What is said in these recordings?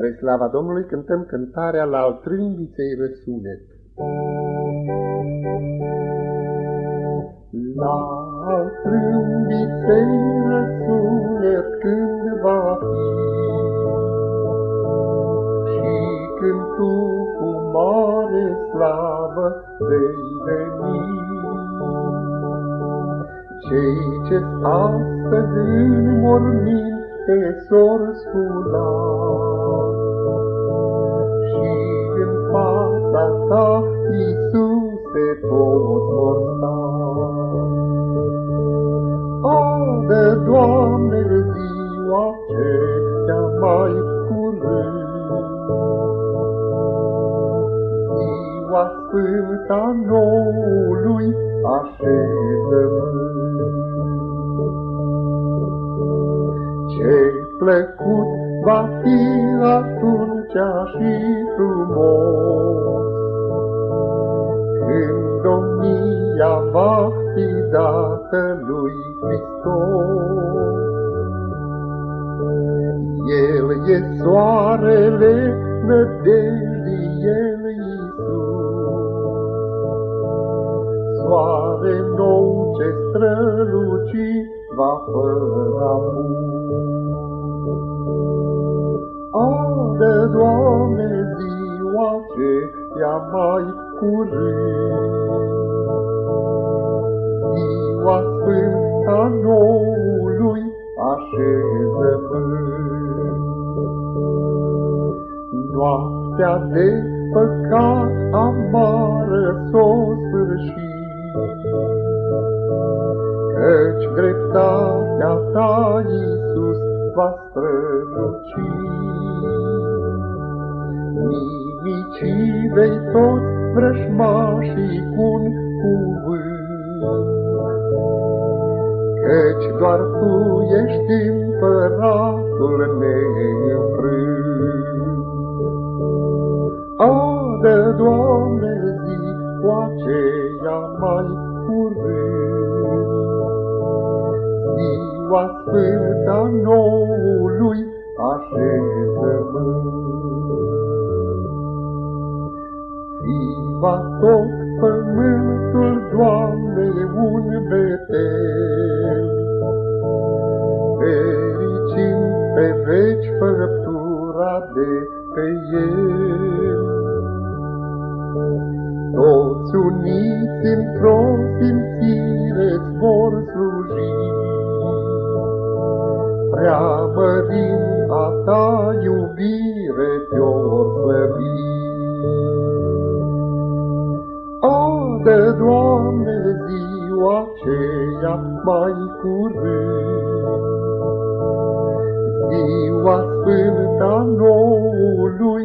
Spre slava Domnului cântăm cântarea la al trâmbiței răsunet. La al trâmbiței răsunet când va fi Și când tu cu mare slavă vei veni Cei ce-s astăzi în morminte s-or scula Iisuse, toți vor sta. Ade, Doamne, ziua aceea mai curând, Ziua sfânta noului așezământ. Ce plăcut va fi atunci și frumos, fi dată lui Hristos. El e soarele nădejdii, El Iisus. Soare nou ce străluci va fără Adă, Doamne, ziua ce ea mai curând. Noaptea de păcat amară s-o sfârșit, Căci dreptatea ta, Iisus, va străluci. Nimicii vei toți vrășmașii cu-n cuvânt. Căci doar Tu ești împăratul neînfrânt. Adă, Doamne, ziua aceea mai curând, Ziua sfânta noului așezământ. va tot pământul, Doamne, un betel. Fericim pe veci făptura de pe el. Toți uniți într-o simțire-ți vor sluji, Preamărim a ta iubire te-or slăbi. Adă, Doamne, ziua aceea mai curând. Ziua sfânta noului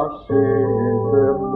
așezăm.